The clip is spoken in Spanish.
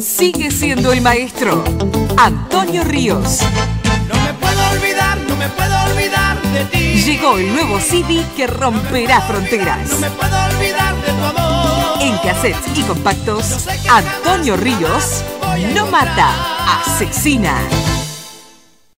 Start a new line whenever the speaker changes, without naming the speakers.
Sigue siendo el maestro. Antonio Ríos.
No me puedo olvidar, no me puedo olvidar de ti.
Llegó el nuevo CD que romperá fronteras.
No me puedo olvidar de tu amor.
En cassettes y compactos, Antonio Ríos no mata, asesina.